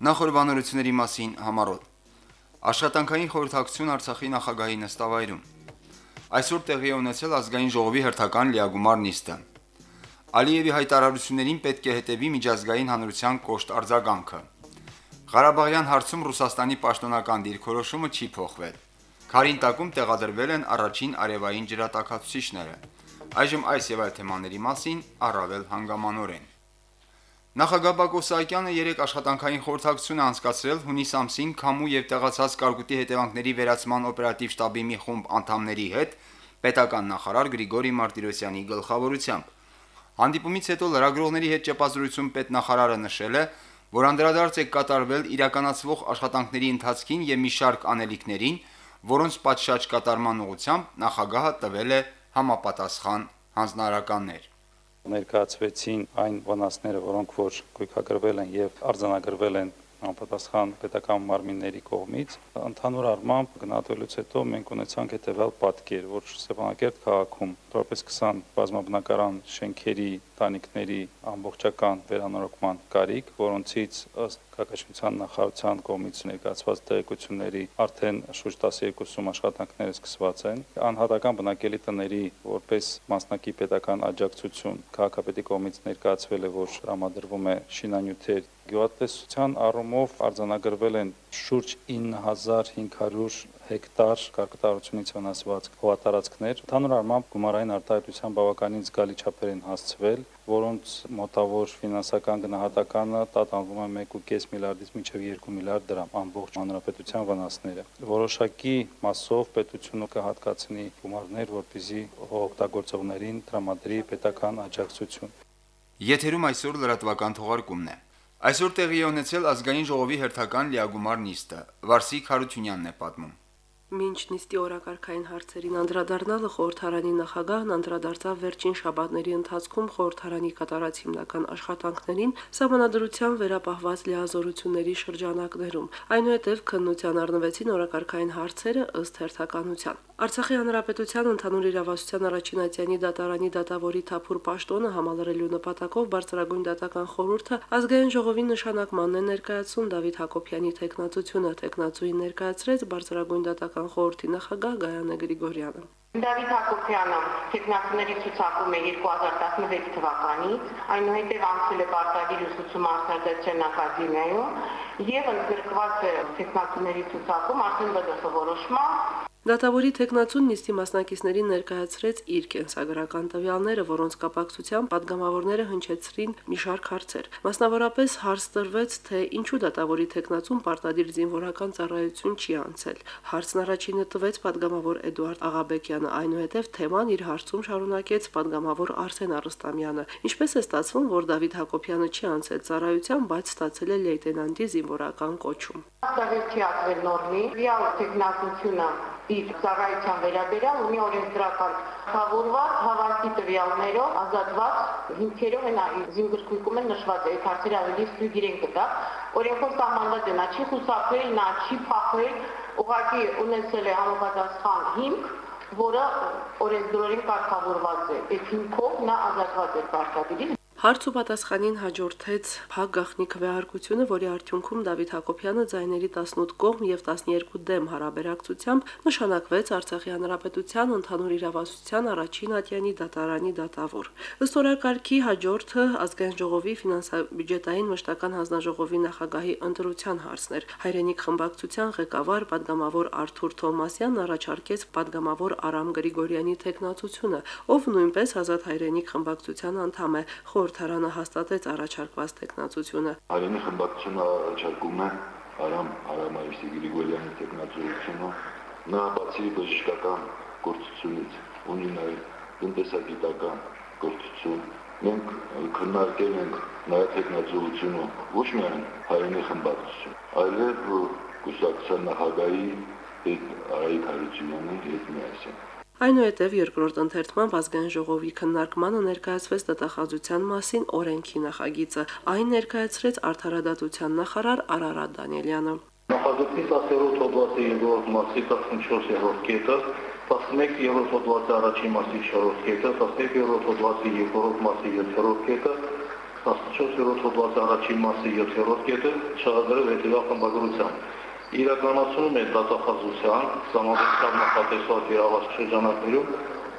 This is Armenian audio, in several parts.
Նախորbanությունների մասին համառոտ։ Աշխատանքային խորհրդակցություն Արցախի նախագահի նստավայրում։ Այսօր տեղի է ունեցել ազգային ժողովի հերթական լիագումար նիստը։ Ալիևի հայտարարություններին պետք է հետևի միջազգային հանրության կոշտ արձագանքը։ Ղարաբաղյան հարցում Ռուսաստանի պաշտոնական դիրքորոշումը չի փոխվել։ Քարինտակում տեղադրվել են առաջին արևային ջրատաքացուցիչները։ Այժմ այս եւ այլ թեմաների մասին առավել հանգամանորեն։ Նախագահ Բակո Սահակյանը երեք աշխատանքային խորհրդակցություն անցկացրել հունիս ամսին Քամու եւ տեղացած կարգուտի հետևանքների վերացման օպերատիվ շտաբի մի խումբ անդամների հետ պետական նախարար Գրիգորի Մարտիրոսյանի գլխավորությամբ։ Հանդիպումից հետո լրագրողների հետ ճեպազրույցում պետնախարարը նշել է, որ անդրադարձ է կատարվել իրականացվող աշխատանքների ընթացքին եւ մի շարք անելիքներին, որոնց պատշաճ կատարման ուղղությամբ նախագահը տվել է համապատասխան հանձնարարականներ ներկայացվեցին այն վնասները, որոնք որ գույքագրվել են եւ արձանագրվել են համապատասխան պետական մարմինների կողմից ընդհանուր առմամբ գնահատելուց հետո մենք ունեցանք հետեւյալ պատկեր, որ Ստեփանակերտ քաղաքում որպես 20 բազմաբնակարան շենքերի տանիքների ամբողջական վերանորոգման կարիք, որոնցից ըստ քաղաքաշինության նախարարության կողմից ներկայացված տեղեկությունների արդեն շուրջ 12 աշխատանքները սկսված են։ Անհատական բնակելի տների որպես մասնակի պետական աջակցություն քաղաքապետի կողմից ներկայացվել է, որ համադրվում է շինանյութեր Գյուղատնտեսության առումով արձանագրվել են շուրջ 9500 հեկտար կարկտարությունից վնասված հողատարածքներ։ Ընդհանուր առմամբ գումարային արտահայտության բավականին զգալի չափեր են հասցվել, որոնց մոտավոր ֆինանսական գնահատականը տատանվում է 1.5 միլիարդից մինչև 2 միլիարդ դրամ ամբողջ հանրապետության վնասները։ Որոշակի մասով պետությունը կհատկացնի գումարներ, որպեսզի օգտագործողներին տրամադրի պետական աջակցություն։ Եթերում այսօր լրատվական թողարկումն է։ Այսօր տեղի է ունեցել ազգային ժողովի հերթական լիագումար նիստը։ Վարսիկ Հարությունյանն է պատմում։ Մինչ նիստի օրակարգային հարցերին անդրադառնալը խորհրդարանի նախագահն անդրադարձավ վերջին շաբաթների ընթացքում խորհրդարանի կատարած հիմնական աշխատանքներին համանadrության վերապահված լիազորությունների շրջանակներում։ Այնուհետև քննության առնվեցին օրակարգային հարցերը ըստ հերթականության։ Արցախի հանրապետության ընդհանուր իրավասության առաջին ատյանի դատարանի դատավորի Թափուր Պաշտոնը համալրելու նպատակով բարձրագույն դատական խորհուրդը ազգային ժողովի նշանակմանն է ներկայացում Դավիթ Հակոբյանի տեխնացությունը տեխնացուին ներկայացրեց բարձրագույն դատական պետական խորհրդի նախագահ Գայանե Գրիգորյանը։ Դավիթ Հակոբյանը տեխնացիների ցուցակում է 2016 թվականից, այնուհետև անցել է պարտադիր ուսուցում արտադրության ակադեմիայում եւ ընդգրկված է տեխնացիների ցուցակում արդեն ԲԴԽ որոշմամբ Դատավորի տեխնացուն նիստի մասնակիցներին ներկայացրեց իր կենսագրական տվյալները, որոնց կապակցությամբ падգամավորները հնչեցրին մի շարք հարցեր։ Մասնավորապես հարց տրվեց, թե ինչու դատավորի տեխնացուն պարտադիր զինվորական ծառայություն չի անցել։ Հարցն առաջինը տվեց падգամավոր Էդուարդ Աղաբեկյանը, այնուհետև թեման իր հարցում շարունակեց падգամավոր Արսեն Արստամյանը։ Ինչպես է ստացվում, որ Դավիթ Հակոբյանը չի անցել ծառայության, բայց ստացել է լեյտենանտի զինվորական կոչում։ Դավիթի ակվելնորի ռիալ տեխնակությունը իր ծառայության վերաբերյալ ունի օրենսդրական խավորված հավաստի տվյալներով ազատված հիմքերով են զինգրկույկում են նշված այդ հարցերը ավելի ստույգ իրեն կտա օրենքով սահմանված է նա չի խուսափել նա չի փախել ուղղակի ունեցել է համապատասխան հիմք որը օրենսդրորեն կարգավորված է այդ հիմքով նա ազատված է պարտադիրից Հարց ու պատասխանին հաջորդեց փակ գախնի քվեարկությունը, որի արդյունքում Դավիթ Հակոբյանը ձայների 18 կողմ եւ 12 դեմ հարաբերակցությամբ նշանակվեց Արցախի հանրապետության ընդհանուր իրավասության առաջին ատյանի դատարանի դատավոր։ Ըստորակարգի հաջորդը ազգային ժողովի ֆինանսա-բյուջետային մշտական հանձնաժողովի նախագահի ընտրության հարցներ։ Հայրենիք խմբակցության ղեկավար падգամավոր Արթուր Թոմասյանն առաջարկեց падգամավոր Արամ Գրիգորյանի թեկնածությունը, ով նույնպես ազատ հայրենիք խմբակցության անդամ է։ Խոր խորհրդարանը հաստատեց առաջարկված տեխնացությունը։ Հայերենի խմբակցությունը առաջարկում է Արամ Արամայիսի Գրիգորյանի տեխնացությունը։ Նա բացի բժշկական գործությունից ունի նաև տնտեսագիտական գործություն։ Մենք քննարկել ենք նաև տեխնացությունը ոչ միայն հայերենի խմբակցություն, այլև կուսակցության նախագահի Արայիկ Հարությունյանի հետ միասին։ Այնուհետև երկրորդ ընթերցման ազգային ժողովի քննարկմանը ներկայացվեց դատախազության մասին օրենքի նախագիծը։ Այն ներկայացրեց արդարադատության նախարար Արարատ Դանիելյանը։ Նախագծի 10-րդ հոդվածի 2-րդ մասի 14-րդ կետը 11-րդ հոդվածի առաջին մասի 4-րդ կետը, 12-րդ հոդվածի 2-րդ մասի 7-րդ կետը, 14-րդ հոդվածի առաջին մասի 7-րդ կետը չհադրել հետևյալ խմբագրությամբ իրականացնում է դատախազության համապատասխան նախատեսված իրավասու շրջանակներում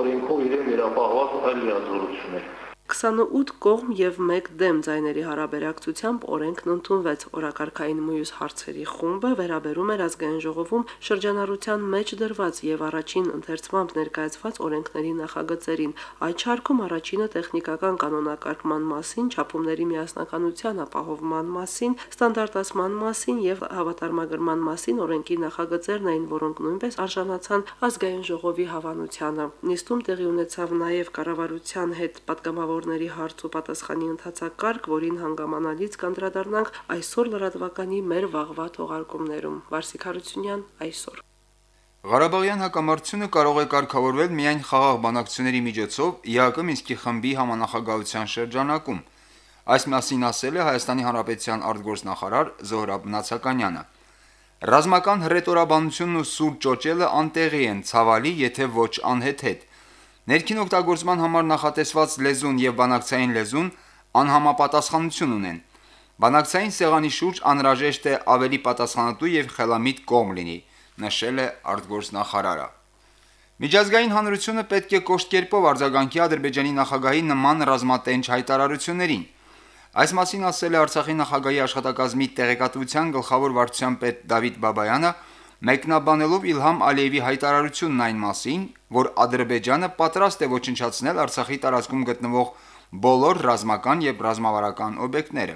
օրենքով իրեն վերապահված այլ լիազորություններ 28 կողմ եւ 1 դեմ ձայների հարաբերակցությամբ օրենքն ընդունվեց։ Օրակարգային մյուս հարցերի խումբը վերաբերում էր ազգային ժողովում շրջանառության մեջ դրված եւ առաջին ընթերցմամբ ներկայացված օրենքների նախագծերին։ Այդ շարքում առաջինը տեխնիկական կանոնակարգման մասին, չափումների միասնականության ապահովման մասին, ստանդարտացման մասին եւ հավատարմագրման մասին օրենքի նախագծերն էին, որոնք նույնպես արժանացան ազգային ժողովի հավանությանը։ Նիստում տեղի ունեցավ նաեւ կառավարության հետ պատգամավոր մեղավորների հարց ու պատասխանի ընթացակարգ, որին հանգամանալից կանդրադառնանք այսօր լրատվականի մեր վաղվա թողարկումներում։ Վարսիկ Հարությունյան այսօր։ Ղարաբաղյան հակամարտությունը կարող է կարգավորվել միայն խաղաղ բանակցությունների միջոցով ԵԱԿ Մինսկի խմբի համանախագահության շրջանակում։ Այս մասին ասել է Հայաստանի Հանրապետության արտգործնախարար Զոհրաբ Նացականյանը։ Ռազմական հռետորաբանությունն ու սուր ճոճելը անտեղի են, ցավալի, եթե ոչ անհեթեթ։ Ներքին օգտագործման համար նախատեսված լեզուն եւ բանակցային լեզուն անհամապատասխանություն ունեն։ Բանակցային սեղանի շուրջ անհրաժեշտ է ավելի պատասխանատու եւ խելամիտ կողմ լինի, նշել է արտգործնախարարը։ Միջազգային հանրությունը պետք է կոշտ կերպով արձագանքի Ադրբեջանի նախագահի նման ռազմատենչ հայտարարություններին։ Այս մասին ասել է Արցախի նախագահի աշխատակազմի տեղեկատվության գլխավոր վարչության պետ Դավիթ Բաբայանը, մեկնաբանելով Իլհամ Ալիևի հայտարարությունն այն մասին, որ Ադրբեջանը պատրաստ է ոչնչացնել Արցախի տարածքում գտնվող բոլոր ռազմական եւ ռազմավարական օբյեկտները։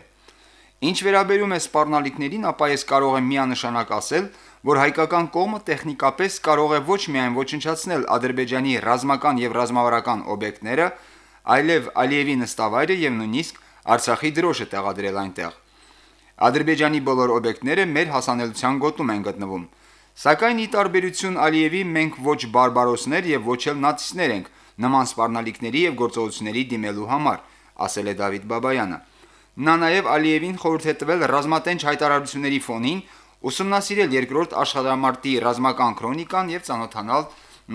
Ինչ վերաբերում է սպառնալիքներին, ապա ես կարող եմ միանշանակ ասել, որ հայկական կողմը տեխնիկապես կարող է ոչ միայն ոչնչացնել Ադրբեջանի ռազմական եւ ռազմավարական օբյեկտները, այլև Ալիևի նստավայրը եւ նույնիսկ Արցախի դրոշը տեղադրել այնտեղ։ Ադրբեջանի բոլոր օբյեկտները մեր հասանելիության գոտում են գտնվում։ Սակայն ի տարբերություն Ալիևի մենք ոչ բարբարոսներ եւ ոչ էլ նացիստներ ենք նման սպառնալիքների եւ գործողությունների դիմելու համար, ասել է Դավիթ Բաբայանը։ Նա նաեւ Ալիևին խորհուրդ է տվել ռազմատենչ հայտարարությունների ֆոնին ուսումնասիրել երկրորդ աշխարհամարտի ռազմական քրոնիկան եւ ցանոթանալ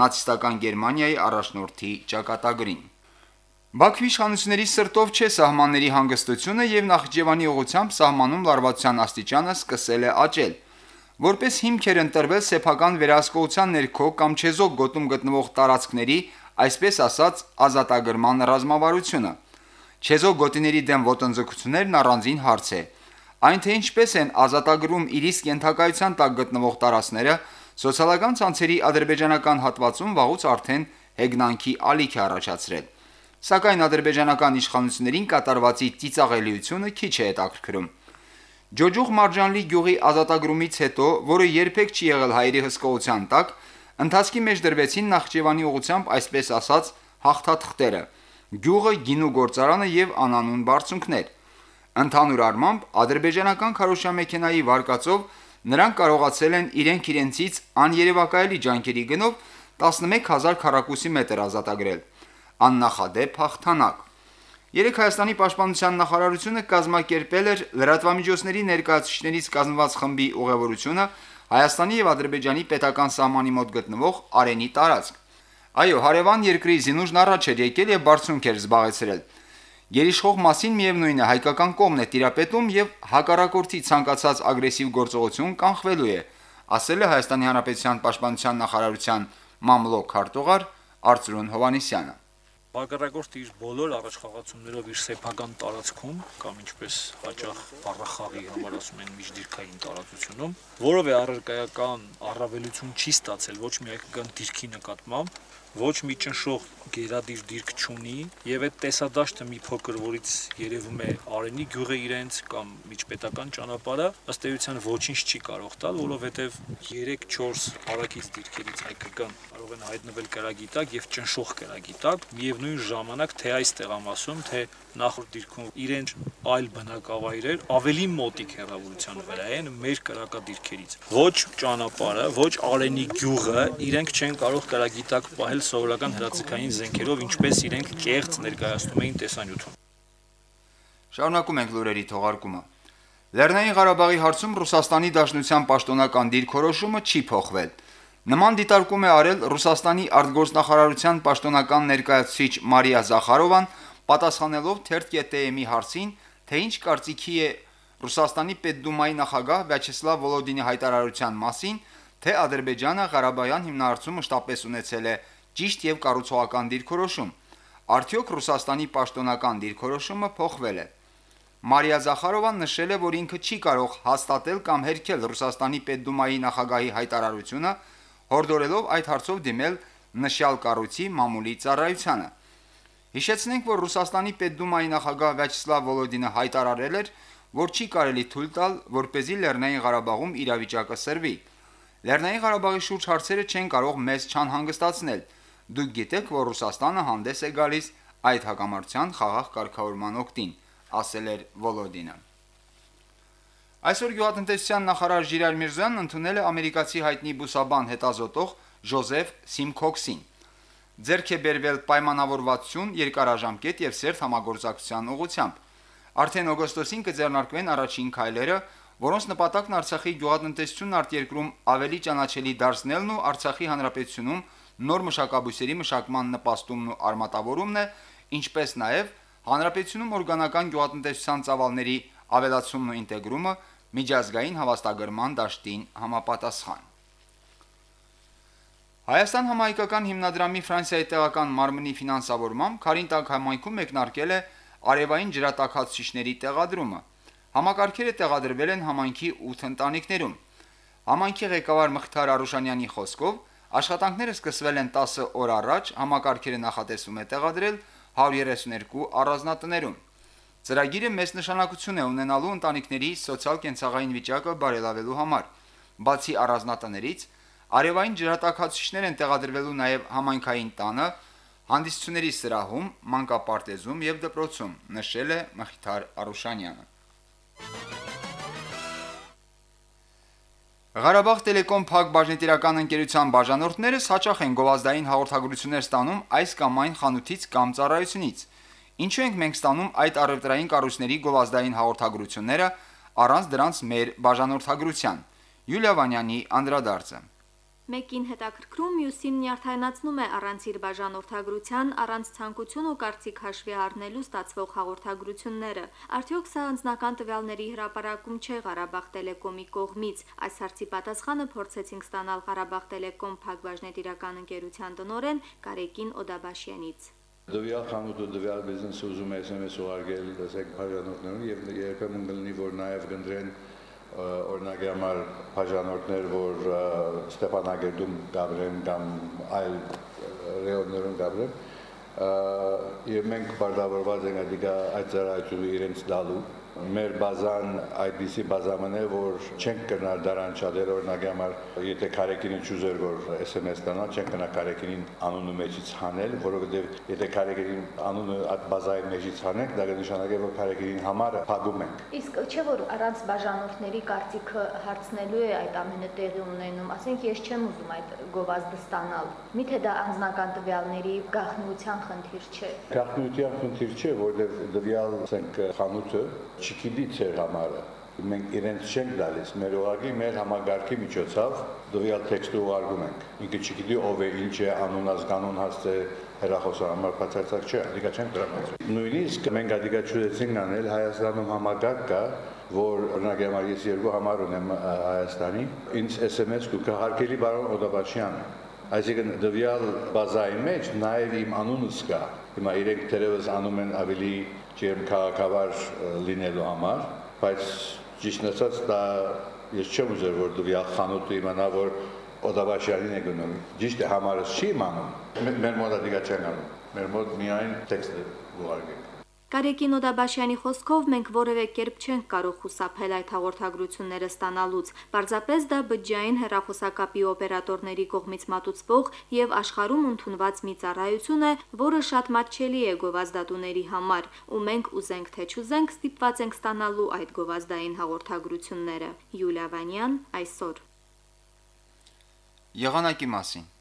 նացիստական Գերմանիայի առաջնորդի ճակատագրին։ Բաքվի իշխանությունների սրտով չէ սահմանների հանգստությունը եւ Նախիջևանի ուղությամբ սահմանում լարվածության աստիճանը սկսել է աճել։ Որպես հիմք էր ընտրվել սեփական վերահսկողության ներքո կամ չեզոք գոտում գտնվող տարածքների, այսպես ասած, ազատագրման ռազմավարությունը։ Չեզոք գոտիների դեմ ոտնձգություններն առանձին հարց է։ Այն թե ինչպես են ազատագրում իր իսկ ենթակայության տակ գտնվող տարածքները, սոցիալական ցանցերի ադրբեջանական հատվածում վաղուց արդեն հեգնանքի ալիք է առաջացրել։ Սակայն ադրբեջանական իշխանություններին կատարվածի ծիծաղելիությունը քիչ է հետաքրքրում։ Ջոջուղ Մարջանլի գյուղի ազատագրումից հետո, որը երբեք չի եղել հայերի հսկողության տակ, ընթացքի մեջ դրվեցին Նախճեվանի ուղությամբ այսպես ասած հաղթաթղթերը՝ գյուղը, գինու գործարանը եւ անանուն բարձունքներ։ Ընդհանուր առմամբ ադրբեջանական քարոշչամեքենայի վարկածով նրանք կարողացել են իրենք իրենցից աներևակայելի ջանքերի գնով 11000 քառակուսի մետր ազատագրել։ Աննախադեպ հաղթանակ։ Երեք Հայաստանի պաշտպանության նախարարությունը կազմակերպել էր լրատվամիջոցների ներկայացուցիչներից կազմված խմբի ուղևորությունը Հայաստանի եւ Ադրբեջանի պետական սահմանի մոտ գտնվող Արենի տարածք։ Այո, հարևան երկրի զինուժն առաջ էր եկել եւ բարձունք էր զբաղեցրել։ Երիշխող մասին միևնույն է հայկական կողմն է տիրապետում եւ հակառակորդի ցանկացած ագրեսիվ գործողություն կանխվելու է, ասել է Հայաստանի Հանրապետության պաշտպանության նախարարության մամլոք քարտուղար Արծրուն Հովանեսյանը։ Հակառակորդը իր բոլոր առաջխաղացումներով իր սեփական տարածքում կամ ինչպես հաճախ բառախաղի համար ասում են միջդիրքային տարածությունում, որով է առարկայական առավելություն չի ստացել ոչ միայն դիրքի նկատմամբ, ոչ մի ճնշող գերադիր դիրք չունի եւ այդ տեսադաշտը մի փոքր որից երևում է Արենի գյուղը իրենց կամ միջպետական ճանապարհը ըստ էության ոչինչ չի կարող տալ, որովհետեւ 3-4 հարակից դիրքերից հայկական կարող են հայտնվել կրագիտակ եւ ճնշող կրագիտակ, միևնույն ժամանակ թե այս տեղամասում, թե նախորդ դիրքում իրենց այլ բնակավայրեր ավելի մոտիկ հեռավորության վրա են մեր կրակադիրքերից։ Ոչ ճանապարհը, ոչ Արենի գյուղը իրենք չեն կարող կրագիտակ պահել սովորական հրացիկային զենքերով, ինչպես իրենք կեղծ ներկայացնում էին տեսանյութում։ Շարունակում ենք լուրերի թողարկումը։ Լեռնային Ղարաբաղի հարցում Ռուսաստանի Դաշնության պաշտոնական դիրքորոշումը չի փոխվել։ Նման դիտարկում է արել Ռուսաստանի արտգործնախարարության պաշտոնական ներկայացուցիչ Մարիա Զախարովան, պատասխանելով թերթ ԵՏՄ-ի հարցին, թե ինչ կարծիքի է Ռուսաստանի Պետդումայի նախագահ Վյաչեսլավ Վոլոդինի հայտարարության մասին, թե Ադրբեջանը Ղարաբաղյան հիմնարարցումը շտապես ունեցել է ճիշտ եւ կառուցողական դիրքորոշում։ Արդյոք Ռուսաստանի պաշտոնական դիրքորոշումը փոխվել է։ Մարիա Զախարովան նշել է, որ ինքը չի կարող հաստատել կամ հերքել Ռուսաստանի Պետդումայի նախագահի հայտարարությունը, հորդորելով այդ հարցով դիմել նշյալ կառույցի մամուլի ծառայությանը։ Հիշեցնենք, որ Ռուսաստանի Պետդումայի նախագահ Վյաչեսլավ Վոլոդինը հայտարարել էր, որ չի կարելի թույլ տալ, որ เป զի Լեռնային Ղարաբաղում իրավիճակը սրվի։ Լեռնային Ղարաբաղի շուրջ հարցերը չեն կարող մեզ չանհանգստացնել։ Դուք գիտեք, որ Ռուսաստանը հանդես է գալիս այդ հակամարտության խաղաղ կարգավորման օկտին, ասել էր Վոլոդինը։ Այսօր գյուղատնտեսության նախարար Ժիրայր Միրզյանն ընդունել է ամերիկացի հայտնի բուսաբան հետազոտող Ժոզեֆ Սիմքոքսին։ Ձերք է բերվել պայմանավորվածություն, երկարաժամկետ եւ սերտ համագործակցության ուղղությամբ։ Արդեն օգոստոսին կձեռնարկվեն առաջին քայլերը, որոնց նպատակն Արցախի գյուղատնտեսությունն արտերկրում ավելի ճանաչելի դարձնելն ու Արցախի հանրապետությունում նոր մշակաբույսերի մշակման նպաստումն ու արմատավորումն է, ինչպես նաև հանրապետությունում օրգանական գյուղատնտեսության ծավալների ավելացումն ու ինտեգրումը միջազգային հավաստագրման դաշտին համապատասխան։ Հայաստան համահայկական հիմնադրամի Ֆրանսիայի տեղական մարմնի ֆինանսավորմամբ Խարինտակ համայնքում մեկնարկել է արևային ջրատակացուցիչների տեղադրումը։ Համակարգերը տեղադրվել են համայնքի 8 ընտանիքներում։ Համայնքի ղեկավար Մխիթար Արուշանյանի խոսքով աշխատանքները սկսվել են 10 օր առաջ, համակարգերը նախատեսվում է տեղադրել 132 առանձնատներում։ Ծրագիրը մեծ նշանակություն է ունենալու ընտանիքների սոցիալ-կենցաղային վիճակը բարելավելու համար։ Բացի առանձնատներից, Արևային ջրատակացուցիչներ են տեղադրվելու նաև համայնքային տանը, հանդիսությունների սրահում, մանկապարտեզում եւ դպրոցում, նշել է Մխիթար Արուշանյանը։ Ղարաբաղ Տելեկոմ Փակ բաժնետիրական ընկերության բաժանորդները հաճախ են գովազդային հաղորդագրություններ ստանում այս կամ այն խանութից կամ ծառայությունից։ Ինչու ենք մենք ստանում այդ առևտրային կառույցների գովազդային հաղորդագրությունները առանց դրանց մեր բաժանորդագրության։ Յուլիա Վանյանի անդրադարձը Մեկին հետաքրքրում, մյուսին նյարդայնացնում է առանց իր բաժանորդագրության, առանց ցանկություն ու կարծիք հաշվի առնելու ստացվող հաղորդագրությունները։ Արդյոք սա անձնական տվյալների հրապարակում չէ Ղարաբաղ Տելեկոմի կողմից։ Այս հարցի պատասխանը փորձեցինք ստանալ Ղարաբաղ Տելեկոմ Փակ բաժնետիրական ընկերության տնօրեն Կարեկին Օդաբաշյանից։ Դվյալ խանութը դվյալ բիզնեսը ուզում է SMS ուղարկել, ասեք, բաժանորդներուն եւ երբեմն կլինի, որ նաեւ կընտրեն օրինակի համար բաժանորդներ, որ Ստեփանագերդում գաբրեն կամ այլ ռեոններում գաբրեն, եւ մենք բարդավորված ենք այդ ծառայությունը իրենց դալու մեր բազան այդպիսի բազաման է, որ չենք կրնալ դարան շատեր օրինակի համար, եթե Կարեկինը ճուզեր որ SMS տանա, չենք կնա Կարեկինին անունը մեջից հանել, որովհետև եթե Կարեկինին անունը այդ բազայի մեջից հանենք, դա կնշանակի որ Կարեկինին համարը փակում ենք։ Իսկ չէ որ առանց բաժանորդների կարծիքը հարցնելու է այդ ամենը տեղի ունենում, ասենք ես չեմ ուզում այդ գովազդը ստանալ։ Միթե դա անձնական տվյալների գաղտնիության խնդիր չէ։ Գաղտնիության խնդիր չէ, որովհետև դվյալ, ասենք, խանութը չգիտի ծեր համարը մենք իրենց չենք դալիս մեր ուղագի մեր համագարկի միջոցով դվյալ տեքստը ուղարկում ենք ինքը չգիտի ով է ինչ է անուն ազգանուն հասցե հերախոսահամար բացարձակ չէ դիգա չեն դրամացում նույնիսկ մենք դիգա ճուզեցինք անել հայաստանում համագարկ կա որ օրինակ համար ես երկու համար ունեմ հայաստանի ինձ SMS կու կհարկելի բարոն Օդաբաշյան այսինքն դվյալ բազայի մեջ նաև իմ անունս կա հիմա իրենք դերևս անում են ավելի ջերմ քաղաքավար լինելու համար, բայց ճիշտ ասած դա ես չեմ ուզեր որ դու խանութը իմանա որ Օդավաշյանին է գնում։ Ճիշտ է համարս չի իմանում։ Մեր մոտ դա դիգա չեն անում։ Մեր մոտ միայն տեքստը ուղարկենք։ Կարեկին Օդաբաշյանի խոսքով մենք որևէ կերպ չենք կարող խուսափել այդ հաղորդագրությունները ստանալուց։ Պարզապես դա բջջային հեռախոսակապի օպերատորների կողմից մատուցվող եւ աշխարհում ընդունված մի ծառայություն է, որը շատ մատչելի է գովազդատուների համար, ու մենք ուզենք թե չուզենք ստիպված ենք ստանալու այդ գովազդային հաղորդագրությունները։ Յուլիա Վանյան այսօր։ Եղանակի մասին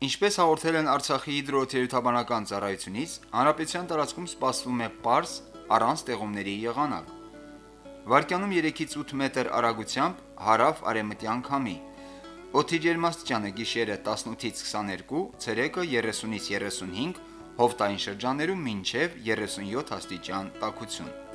Ինչպես հաղորդել են Արցախի հիդրոթերապևտաբանական ծառայությունից, հանրապետության տարածքում սպասվում է պարզ առանց տեղումների եղանակ։ Վարկյանում 3-ից 8 մետր արագությամբ հարավ արևմտյան քամի։ Օդի ջերմաստիճանը գիշերը 18-ից 22, ցերեկը 30-ից 35, հովտային շրջաներում մինչև 37 աստիճան տաքություն։